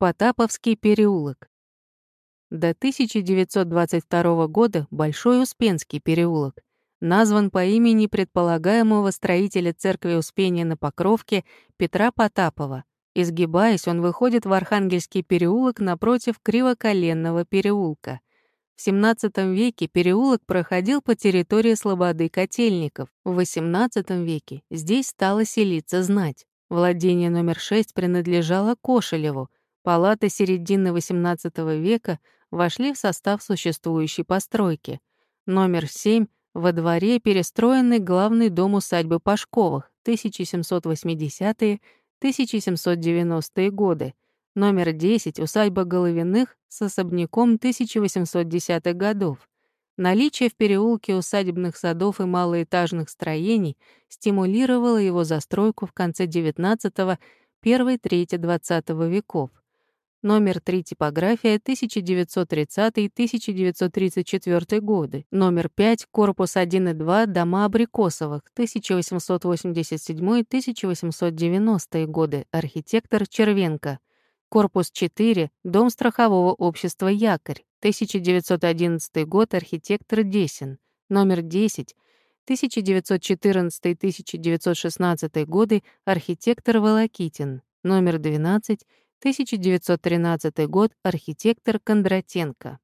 Потаповский переулок. До 1922 года Большой Успенский переулок назван по имени предполагаемого строителя церкви Успения на Покровке Петра Потапова. Изгибаясь, он выходит в Архангельский переулок напротив Кривоколенного переулка. В XVII веке переулок проходил по территории Слободы Котельников. В XVIII веке здесь стала селиться знать. Владение номер 6 принадлежало Кошелеву. Палаты середины XVIII века вошли в состав существующей постройки. Номер 7 во дворе перестроенный главный дом усадьбы Пашковых 1780-1790-е годы. Номер 10 усадьба Головиных с особняком 1810-х годов. Наличие в переулке усадебных садов и малоэтажных строений стимулировало его застройку в конце XIX – первой трети XX веков. Номер 3 типография 1930-1934 годы. Номер 5 корпус 1 и 2 дома Абрикосовых 1887-1890 годы. Архитектор Червенко. Корпус 4 дом страхового общества Якорь 1911 год, архитектор Десин. Номер 10, 1914-1916 годы, архитектор Волокитин. Номер 12, 1913 год, архитектор Кондратенко.